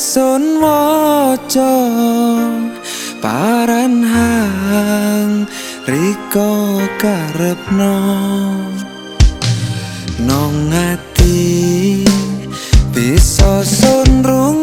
sun waca paranhang riko karepno nong ati bisa sun rung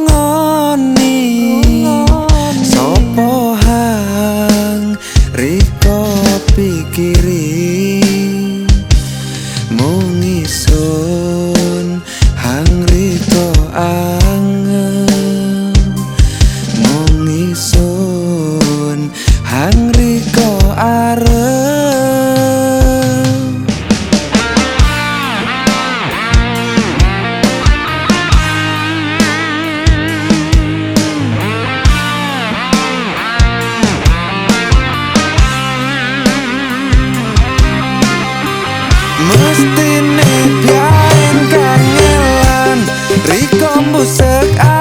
busuk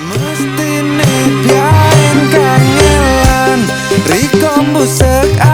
Mesti ne biarin kangelan Rikom busek aku